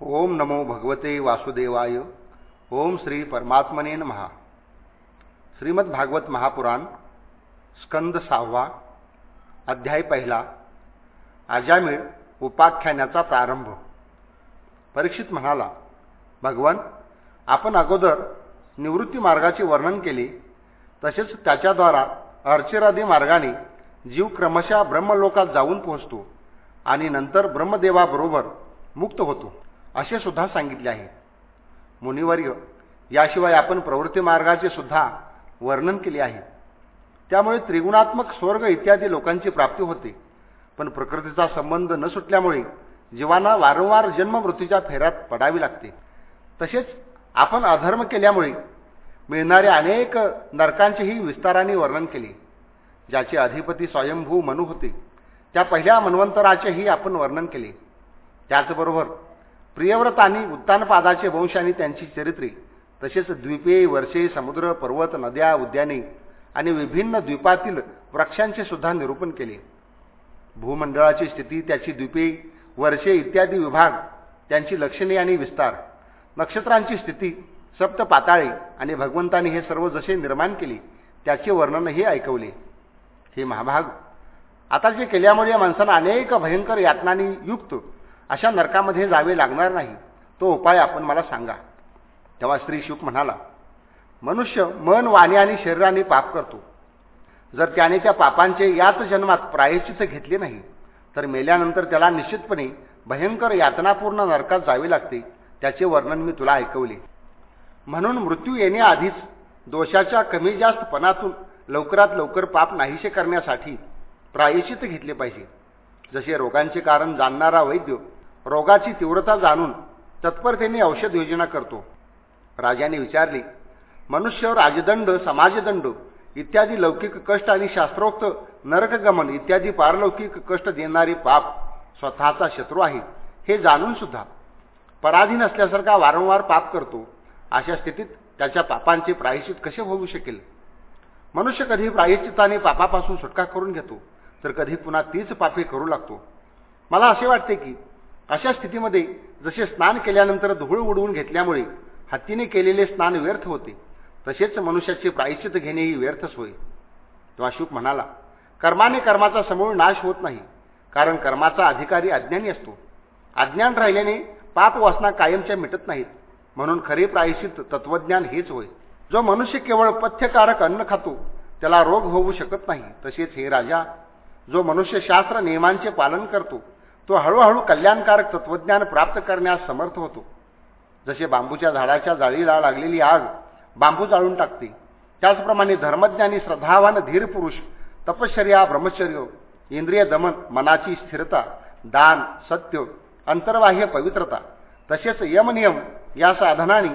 ओम नमो भगवते वासुदेवाय। ओम श्री परमात्मने महा श्रीमद भागवत महापुराण स्कंद सहावा अध्याय पहिला अजामिळ उपाख्यानाचा प्रारंभ। परीक्षित म्हणाला भगवान आपण अगोदर निवृत्ती मार्गाचे वर्णन केले तसेच त्याच्याद्वारा अर्चिरादी मार्गाने जीव क्रमशः ब्रह्मलोकात जाऊन पोहोचतो आणि नंतर ब्रह्मदेवाबरोबर मुक्त होतो. असे सुद्धा सांगितले आहे मुनिवर्य याशिवाय आपण प्रवृत्ती मार्गाचे सुद्धा वर्णन केले आहे. त्यामुळे त्रिगुणात्मक स्वर्ग इत्यादी लोकांची प्राप्ती होते. पण प्रकृतीचा संबंध न सुटल्यामुळे जीवांना वारंवार जन्ममृत्यूच्या फेऱ्यात पडावी लागते. तसेच आपण अधर्म केल्यामुळे मिळणारे अनेक नरकांचेही विस्ताराने वर्णन केले ज्याचे अधिपती स्वयंभू मनू होते. त्या पहिल्या मन्वंतराचेही आपण वर्णन केले. त्याचबरोबर प्रियव्रत आणि उत्तानपादाचे वंश आणि त्यांची चरित्रे तसेच द्वीपे वर्षे समुद्र पर्वत नद्या उद्याने आणि विभिन्न द्वीपातील वृक्षांचे सुद्धा निरूपण केले. भूमंडळाची स्थिती त्याची द्वीपे वर्षे इत्यादी विभाग त्यांची लक्षणे आणि विस्तार नक्षत्रांची स्थिती सप्त पाताळे आणि भगवंताने हे सर्व जसे निर्माण केले त्याचे वर्णनही ऐकवले. हे महाभाग. आता जे केल्यामुळे या माणसानं अनेक भयंकर यातनांनी युक्त अशा नरकामध्ये जावे लागणार नाही. तो उपाय आपण मला सांगा. तेव्हा श्री शुक म्हणाला मनुष्य मन वाणी आणि शरीराने पाप करतो. जर त्याने त्या पापांचे याच जन्मात प्रायश्चित घेतले नाही तर मेल्यानंतर त्याला निश्चितपणे भयंकर यातनापूर्ण नरकात जावे लागते. त्याचे वर्णन मी तुला ऐकवले. म्हणून मृत्यू येण्याआधीच दोषाच्या कमी जास्तपणातून लवकरात लवकर पाप नाहीसे करण्यासाठी प्रायश्चित घेतले पाहिजे. जसे रोगांचे कारण जाणणारा वैद्य रोगाची तीव्रता जाणून तत्परतेने औषध योजना करतो. राजाने विचारले मनुष्य राजदंड समाजदंड इत्यादी लौकिक कष्ट आणि शास्त्रोक्त नरकगमन इत्यादी पारलौकिक कष्ट देणारे पाप स्वतःचा शत्रू आहे हे जाणून सुद्धा पराधीन असल्यासारखा वारंवार पाप करतो अशा स्थितीत त्याच्या पापांचे प्रायश्चित कसे होऊ शकेल? मनुष्य कधी प्रायश्चिताने पापापासून सुटका करून घेतो तर कधी पुन्हा तीच पापे करू लागतो. मला असे वाटते की अशा स्थितीमध्ये जसे स्नान केल्यानंतर धूळ उडवून घेतल्यामुळे हत्तीने केलेले स्नान व्यर्थ होते तसेच मनुष्याचे प्रायश्चित घेणेही व्यर्थच होय तो अशुक म्हणाला कर्माने कर्माचा समूळ नाश होत नाही कारण कर्माचा अधिकारी अज्ञानी असतो. अज्ञान राहिल्याने पाप वासना कायमच्या मिटत नाहीत. म्हणून खरे प्रायश्चित तत्वज्ञान हेच होय. जो मनुष्य केवळ पथ्यकारक अन्न खातो त्याला रोग होऊ शकत नाही. तसेच हे राजा जो मनुष्य शास्त्र नियमांचे पालन करतो तो हळूहळू कल्याणकारक तत्वज्ञान प्राप्त करण्यास समर्थ होतो. जसे बांबूच्या झाडाच्या जाळीला लागलेली आग बांबू जाळून टाकते त्याचप्रमाणे धर्मज्ञानी श्रद्धावान धीर पुरुष तपश्चर्या ब्रह्मचर्य इंद्रिय दमन मनाची स्थिरता दान सत्य अंतर्बाह्य पवित्रता तसेच यमनियम या साधनाने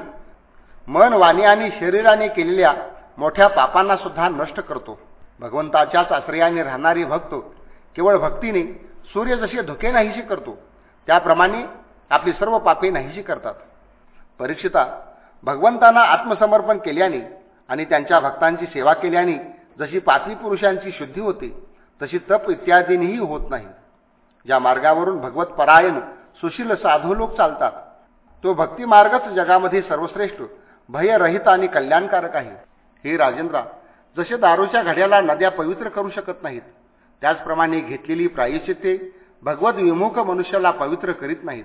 मन वाणी आणि शरीराने केलेल्या मोठ्या पापांना सुद्धा नष्ट करतो. भगवंताच्याच आश्रयाने राहणारी भक्त केवळ भक्तीने सूर्य जसे धुके नाहीशी करतो त्याप्रमाणे आपली सर्व पापे नाहीशी करतात. परीक्षिता भगवंतांना आत्मसमर्पण केल्याने आणि त्यांच्या भक्तांची सेवा केल्याने जशी पाचवी पुरुषांची शुद्धी होते तशी तप इत्यादीनेही होत नाही. ज्या मार्गावरून भगवत परायण सुशील साधू लोक चालतात. तो भक्ती मार्गच जगामध्ये सर्वश्रेष्ठ भयरहित आणि कल्याणकारक आहे. हे राजेंद्रा जसे दारूच्या घड्याला नद्या पवित्र करू शकत नाहीत त्याचप्रमाणे घेतलेली प्रायश्चित्ते भगवत विमुख मनुष्याला पवित्र करीत नाहीत.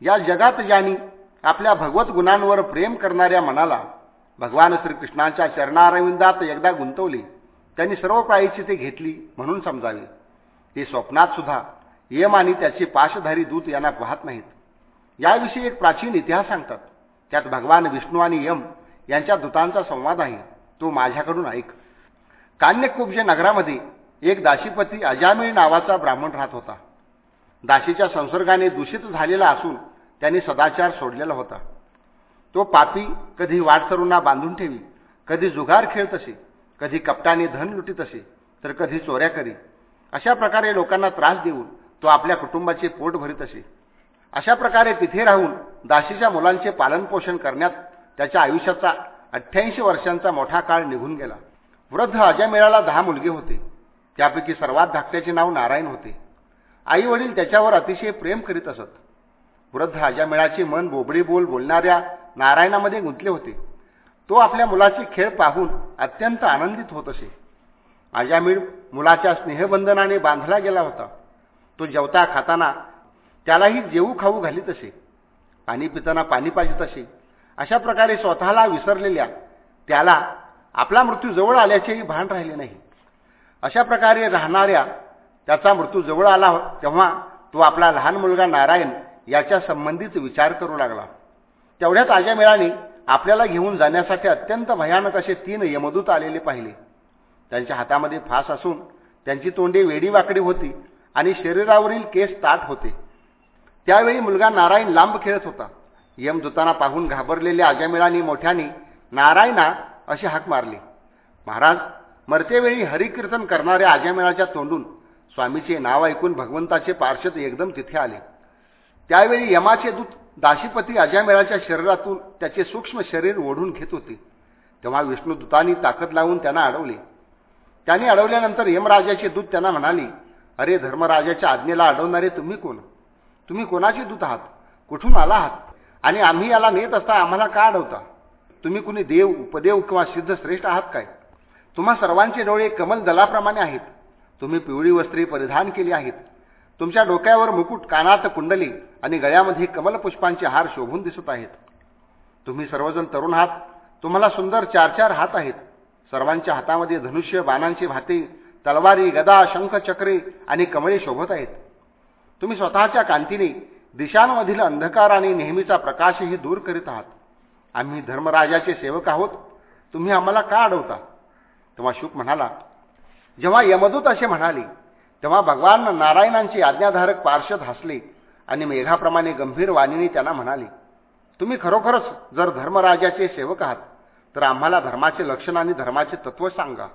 या जगात ज्यांनी आपल्या भगवत गुणांवर प्रेम करणाऱ्या मनाला भगवान श्रीकृष्णाच्या चरणारविंदात एकदा गुंतवले त्यांनी सर्व प्रायश्चिते घेतली म्हणून समजावे. ते स्वप्नात सुद्धा यम आणि त्याचे पाशधारी दूत यांना पाहत नाहीत. याविषयी एक प्राचीन इतिहास सांगतात. त्यात भगवान विष्णू आणि यम यांच्या दूतांचा संवाद आहे. तो माझ्याकडून ऐक. कान्यकुब्ज नगरामध्ये एक दाशीपती अजामिळ नावाचा ब्राह्मण राहत होता. दाशीच्या संसर्गाने दूषित झालेला असून त्यांनी सदाचार सोडलेला होता. तो पापी कधी वाटसरूंना बांधून ठेवी कधी जुगार खेळत असे कधी कपटाने धन लुटीत असे तर कधी चोऱ्या करी. अशा प्रकारे लोकांना त्रास देऊन तो आपल्या कुटुंबाचे पोट भरीत असे. अशा प्रकारे तिथे राहून दाशीच्या मुलांचे पालनपोषण करण्यात त्याच्या आयुष्याचा अठ्ठ्याऐंशी वर्षांचा मोठा काळ निघून गेला. वृद्ध अजमेळाला दहा मुलगे होते. त्यापैकी सर्वात धाकट्याचे नाव नारायण होते. आई वडील त्याच्यावर अतिशय प्रेम करीत असत. वृद्ध अजामेळाचे मन बोबडी बोल बोलणाऱ्या नारायणामध्ये गुंतले होते. तो आपल्या मुलाचे खेळ पाहून अत्यंत आनंदित होत असे. अजामीळ मुलाच्या स्नेहबंधनाने बांधला गेला होता. तो जेवता खाताना त्यालाही जेवू खाऊ घालीत असे. पाणी पिताना पाणी पाजित असे. अशा प्रकारे स्वतःला विसरलेल्या त्याला आपला मृत्यू जवळ आल्याचेही भान राहिले नाही. अशा प्रकारे राहणाऱ्या त्याचा मृत्यू जवळ आला हो- तेव्हा तो आपला लहान मुलगा नारायण याच्या संबंधित विचार करू लागला. तेवढ्याच आजामेळाने आपल्याला घेऊन जाण्यासाठी अत्यंत भयानक असे तीन यमदूत आलेले पाहिले. त्यांच्या हातामध्ये फास असून त्यांची तोंडे वेडी वाकडी होती आणि शरीरावरील केस ताट होते. त्यावेळी मुलगा नारायण लांब खेळत होता. यमदूतांना पाहून घाबरलेल्या आजामेळाने मोठ्याने नारायणा अशी हाक मारली. महाराज मरतेवेळी हरिकीर्तन करणाऱ्या आजामेळाच्या तोंडून स्वामीचे नाव ऐकून भगवंताचे पार्षद एकदम तिथे आले. त्यावेळी यमाचे दूत दाशीपती अजामेळाच्या शरीरातून त्याचे सूक्ष्म शरीर ओढून घेत होते. तेव्हा विष्णुदूतांनी ताकद लावून त्यांना अडवले. त्यांनी अडवल्यानंतर यमराजाचे दूत त्यांना म्हणाले अरे धर्मराजाच्या आज्ञेला अडवणारे तुम्ही कोण? तुम्ही कोणाचे दूत आहात? कुठून आला आहात? आणि आम्ही याला नेत असता आम्हाला का अडवता? तुम्ही कुणी देव उपदेव किंवा सिद्ध श्रेष्ठ आहात काय? तुम्हा सर्वांचे डोळे कमल दलाप्रमाणे आहेत. तुम्ही पिवळी वस्त्रे परिधान केली आहेत. तुमच्या डोक्यावर मुकुट कानात कुंडली आणि गळ्यामध्ये कमलपुष्पांचे हार शोभून दिसत आहेत. तुम्ही सर्वजण तरुण आहात. तुम्हाला सुंदर चार चार हात आहेत. सर्वांच्या हातामध्ये धनुष्य बाणांचे भाते तलवारी गदा शंख चक्रे आणि कमळे शोभत आहेत. तुम्ही स्वतःच्या कांतीने दिशांमधील अंधकार आणि नेहमीचा प्रकाशही दूर करीत आहात. आम्ही धर्मराजाचे सेवक आहोत. तुम्ही आम्हाला का अडवता? तेव्हा शुक म्हणाला जेव्हा यमदूत असे म्हणाले तेव्हा भगवान नारायणांचे आज्ञाधारक पार्षद हसले आणि मेघाप्रमाणे गंभीर वाणीने त्यांना म्हणाले तुम्ही खरोखरच जर धर्मराजाचे सेवक आहात तर आम्हाला धर्माचे लक्षण आणि धर्माचे तत्व सांगा.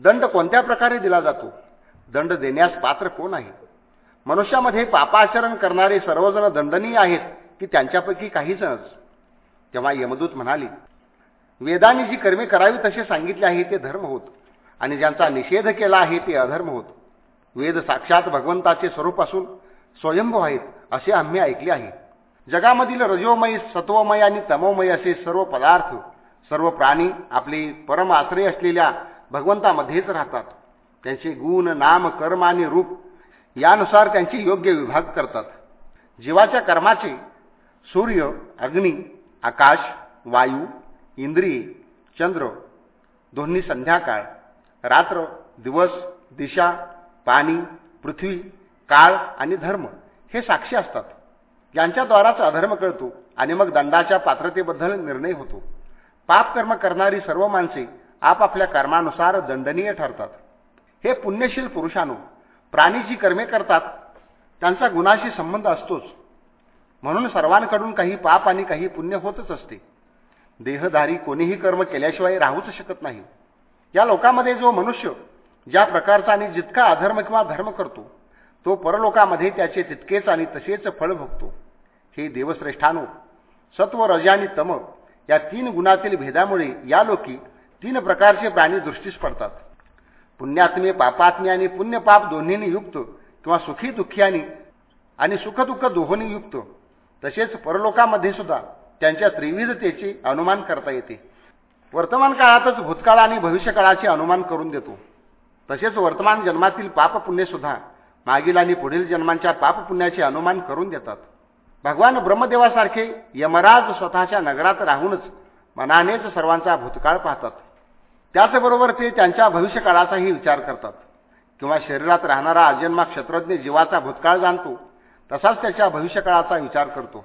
दंड कोणत्या प्रकारे दिला जातो? दंड देण्यास पात्र कोण आहे? मनुष्यामध्ये पापाचरण करणारे सर्वजण दंडनीय आहेत की त्यांच्यापैकी काही जणच तेव्हा यमदूत म्हणाली वेदांनी जी कर्मे करावी तसे सांगितले आहे ते धर्म होत. आणि ज्यांचा निषेध केला आहे ते अधर्म होत. वेद साक्षात भगवंताचे स्वरूप असून स्वयंभू आहेत असे आम्ही ऐकले आहे. जगामधील रजोमय सत्वमय आणि तमोमय असे सर्व पदार्थ सर्व प्राणी आपले परम आश्रय असलेल्या भगवंतामध्येच राहतात. त्यांचे गुण नाम कर्म आणि रूप यानुसार त्यांची योग्य विभाग करतात. जीवाच्या कर्माचे सूर्य अग्नी आकाश वायू इंद्रिय चंद्र दोन्ही संध्याकाळ रात्र दिवस दिशा पाणी पृथ्वी काळ आणि धर्म हे साक्षी असतात. यांच्याद्वाराच अधर्म कळतो आणि मग दंडाच्या पात्रतेबद्दल निर्णय होतो. पापकर्म करणारी सर्व माणसे आपापल्या कर्मानुसार दंडनीय ठरतात. हे पुण्यशील पुरुषानो प्राणी जी कर्मे करतात त्यांचा गुणाशी संबंध असतोच. म्हणून सर्वांकडून काही पाप आणि काही पुण्य होतच असते. देहधारी कोणीही कर्म केल्याशिवाय राहूच शकत नाही. या लोकांमध्ये जो मनुष्य ज्या प्रकारचा आणि जितका अधर्म किंवा धर्म करतो तो परलोकामध्ये त्याचे तितकेच आणि तसेच फळ भोगतो. हे देवश्रेष्ठानो सत्व रज आणि तम या तीन गुणातील भेदामुळे या लोकी तीन प्रकारचे प्राणी दृष्टीस पडतात. पुण्यात्मे पापात्म्य आणि पुण्यपाप दोन्हीनी युक्त किंवा सुखी दुःखी आणि सुखदुःख दोहोनी युक्त. तसेच परलोकामध्ये सुद्धा त्यांच्या त्रिविधतेचे अनुमान करता येते. वर्तमान काळातच भूतकाळ आणि भविष्यकाळाचे अनुमान करून देतो. तसेच वर्तमान जन्मातील पापपुण्यसुद्धा मागील आणि पुढील जन्मांच्या पापपुण्याचे अनुमान करून देतात. भगवान ब्रह्मदेवासारखे यमराज स्वतःच्या नगरात राहूनच मनानेच सर्वांचा भूतकाळ पाहतात. त्याचबरोबर ते त्यांच्या भविष्यकाळाचाही विचार करतात. किंवा शरीरात राहणारा अजन्मा क्षत्रज्ञ जीवाचा भूतकाळ जाणतो तसाच त्याच्या भविष्यकाळाचा विचार करतो.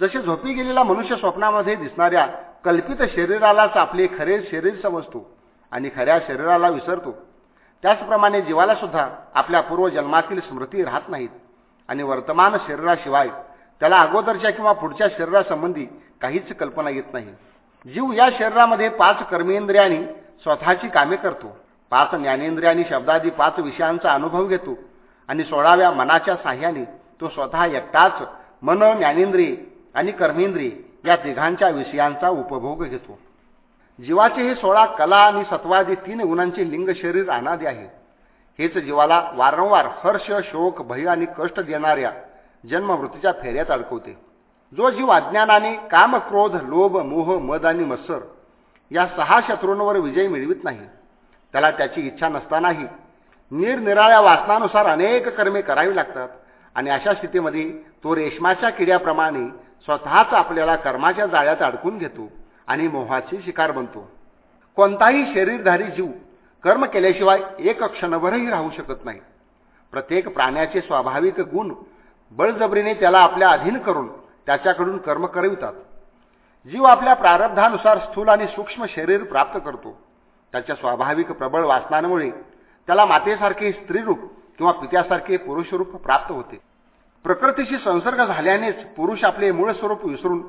जसे झोपी गेलेला मनुष्य स्वप्नामध्ये दिसणाऱ्या कल्पित शरीरालाच आपले खरे शरीर समजतो आणि खऱ्या शरीराला विसरतो. त्याचप्रमाणे जीवाला सुद्धा आपल्या पूर्वजन्मातील स्मृती राहत नाहीत आणि वर्तमान शरीराशिवाय त्याला अगोदरच्या किंवा पुढच्या शरीरासंबंधी काहीच कल्पना येत नाही. जीव या शरीरामध्ये पाच कर्मेंद्रियांनी स्वतःची कामे करतो. पाच ज्ञानेंद्रियांनी शब्दादी पाच विषयांचा अनुभव घेतो आणि सोळाव्या मनाच्या साह्याने तो स्वतः एकटाच मन ज्ञानेंद्रिय आणि कर्मेंद्रिय या तिघांच्या विषयांचा उपभोग घेतो. जीवाचे हे सोळा कला आणि सत्वादी तीन गुणांचे लिंग शरीर अनादी आहे. हेच जीवाला वारंवार हर्ष शोक भय आणि कष्ट देणाऱ्या जन्ममृत्यूच्या फेऱ्यात अडकवते. जो जीव अज्ञानाने काम क्रोध लोभ मोह मद आणि मत्सर या सहा शत्रूंवर विजय मिळवित नाही. त्याला त्याची इच्छा नसतानाही निरनिराळ्या वासनानुसार अनेक कर्मे करावी लागतात आणि अशा स्थितीमध्ये तो रेशमाच्या किड्याप्रमाणे स्वतःच आपल्याला कर्माच्या जाळ्यात अडकून घेतो आणि मोहाची शिकार बनतो. कोणताही शरीरधारी जीव कर्म केल्याशिवाय एक क्षणभरही राहू शकत नाही. प्रत्येक प्राण्याचे स्वाभाविक गुण बळजबरीने त्याला आपल्या अधीन करून त्याच्याकडून कर्म करवितात. जीव आपल्या प्रारब्धानुसार स्थूल आणि सूक्ष्म शरीर प्राप्त करतो. त्याच्या स्वाभाविक प्रबळ वासनांमुळे त्याला मातेसारखे स्त्रीरूप किंवा पित्यासारखे पुरुषरूप प्राप्त होते. प्रकृतीशी संसर्ग झाल्यानेच पुरुष आपले मूळ स्वरूप विसरून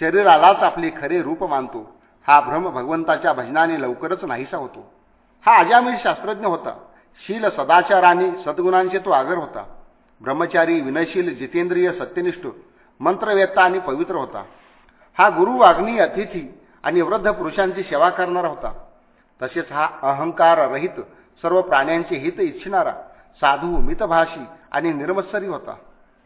शरीरालाच आपले खरे रूप मानतो. हा भ्रम भगवंताच्या भजनाने लवकरच नाहीसा होतो. हा अजामीर शास्त्रज्ञ होता. शील सदाचार आणि सद्गुणांचे तो आगर होता. ब्रह्मचारी विनयशील जितेंद्रिय सत्यनिष्ठ मंत्रवेत्ता आणि पवित्र होता. हा गुरु वाग्नी अतिथी आणि वृद्ध पुरुषांची सेवा करणारा होता. तसेच हा अहंकार रहित सर्व प्राण्यांचे हित इच्छिणारा साधू मितभाषी आणि निर्मत्सरी होता.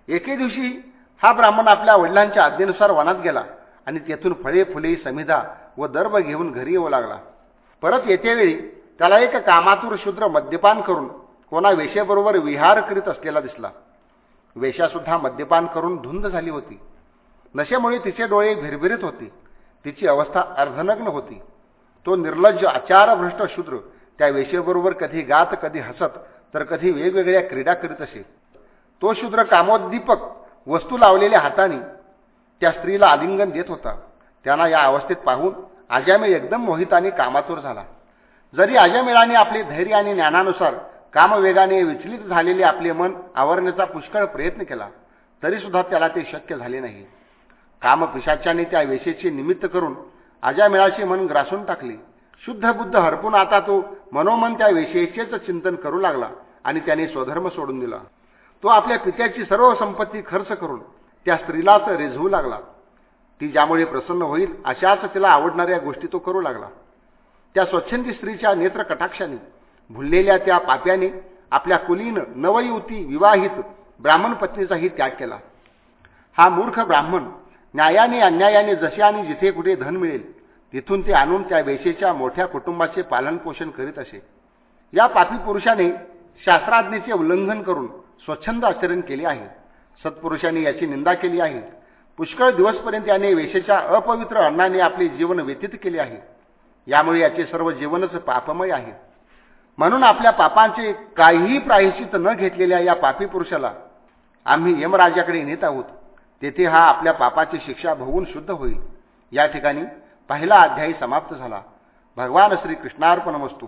एके दिवशी हा ब्राह्मण आपल्या वडिलांच्या आज्ञेनुसार वनात गेला आणि तेथून फळे फुले समिधा व दर्भ घेऊन घरी येऊ लागला. परत येतेवेळी त्याला एक कामातूर शूद्र मद्यपान करून कोणा वेशेबरोबर विहार करीत असलेला दिसला. वेशासुद्धा मद्यपान करून धुंद झाली होती. नशेमुळे तिचे डोळे भिरभिरीत होते. तिची अवस्था अर्धनग्न होती. तो निर्लज्ज आचारभ्रष्ट शूद्र त्या वेशेबरोबर कधी गात कधी हसत तर कधी वेगवेगळ्या क्रीडा करीत असे. तो शूद्र कामोद्दीपक वस्तू लावलेल्या हाताने त्या स्त्रीला आलिंगन देत होता. त्यांना या अवस्थेत पाहून आजामेळ एकदम मोहित आणि कामातूर झाला. जरी आजामेळाने आपले धैर्य आणि ज्ञानानुसार कामवेगाने विचलित झालेले आपले मन आवरण्याचा पुष्कळ प्रयत्न केला तरीसुद्धा त्याला ते शक्य झाले नाही. कामपिशाच्याने त्या वेशेचे निमित्त करून आजामेळाचे मन ग्रासून टाकले. शुद्ध बुद्ध हरपून आता तो मनोमन त्या वेशेचेच चिंतन करू लागला आणि त्याने स्वधर्म सोडून दिला. तो आपल्या पित्याची सर्व संपत्ती खर्च करून त्या स्त्रीलाच रिझवू लागला. ती ज्यामुळे प्रसन्न होईल अशाच तिला आवडणाऱ्या गोष्टी तो करू लागला. त्या स्वच्छंदी स्त्रीच्या नेत्र कटाक्षाने भुललेल्या त्या पाप्याने आपल्या कुलीन नवयुवती विवाहित ब्राह्मण पत्नीचाही त्याग केला. हा मूर्ख ब्राह्मण न्यायाने अन्यायाने जसे आणि जिथे कुठे धन मिळेल तिथून ते आणून त्या वेशेच्या मोठ्या कुटुंबाचे पालनपोषण करीत असे. या पापी पुरुषाने शास्त्राज्ञेचे उल्लंघन करून स्वच्छंद आचरण केले आहे. सत्पुरुषांनी याची निंदा केली आहे. पुष्कळ दिवसपर्यंत याने वेशेच्या अपवित्र अन्नाने आपले जीवन व्यतीत केले आहे. यामुळे याचे सर्व जीवनच पापमय आहे. म्हणून आपल्या पापांचे काहीही प्रायश्चित न घेतलेल्या या पापी पुरुषाला आम्ही यमराजाकडे नेत आहोत. तेथे हा आपल्या पापाची शिक्षा भोगून शुद्ध होईल. या ठिकाणी पहिला अध्यायी समाप्त झाला. भगवान श्रीकृष्णार्पण वस्तू